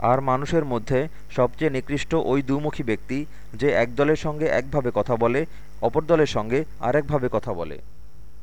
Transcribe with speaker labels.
Speaker 1: আর মানুষের মধ্যে সবচেয়ে নিকৃষ্ট ওই দুমুখী ব্যক্তি যে এক দলের সঙ্গে একভাবে কথা বলে অপর দলের সঙ্গে আরেকভাবে কথা বলে।